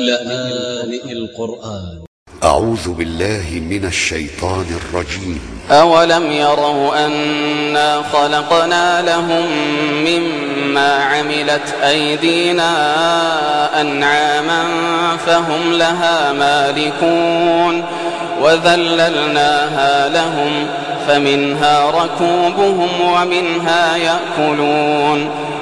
لآن القرآن. أعوذ بالله من الشيطان الرجيم. أولم يروا أنا خلقنا لهم مما عملت أيدينا أنعاما فهم لها مالكون وذللناها لهم فمنها ركوبهم ومنها يأكلون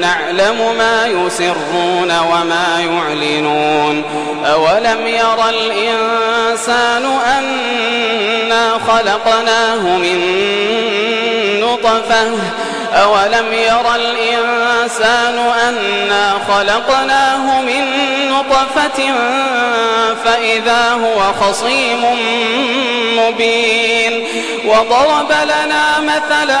نعلم ما يسرون وما يعلنون. أولم ير الإنسان أنا خلقناه من نطفة؟ أولم ير الإنسان أنا خلقناه من نطفة؟ فإذا هو خصيم مبين. وضرب لنا مثلا